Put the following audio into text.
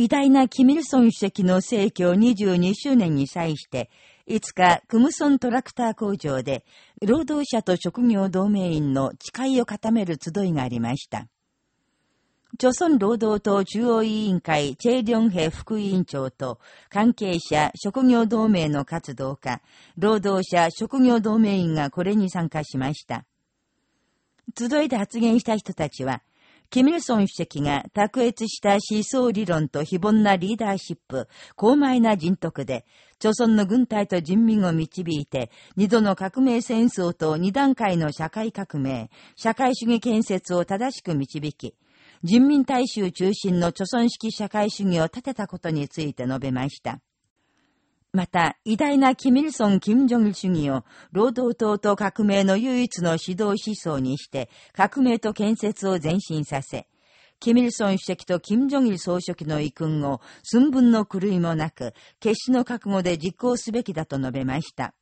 偉大なキミルソン主席の逝去22周年に際して、5日、クムソントラクター工場で、労働者と職業同盟員の誓いを固める集いがありました。朝鮮労働党中央委員会チェイリョンヘ副委員長と関係者職業同盟の活動家、労働者職業同盟員がこれに参加しました。集いで発言した人たちは、キミルソン主席が卓越した思想理論と非凡なリーダーシップ、高邁な人徳で、朝鮮の軍隊と人民を導いて、二度の革命戦争と二段階の社会革命、社会主義建設を正しく導き、人民大衆中心の朝鮮式社会主義を立てたことについて述べました。また、偉大なキミルソン・キム・ジョン主義を労働党と革命の唯一の指導思想にして、革命と建設を前進させ、キミルソン主席とキム・ジョンイル総書記の遺訓を寸分の狂いもなく、決死の覚悟で実行すべきだと述べました。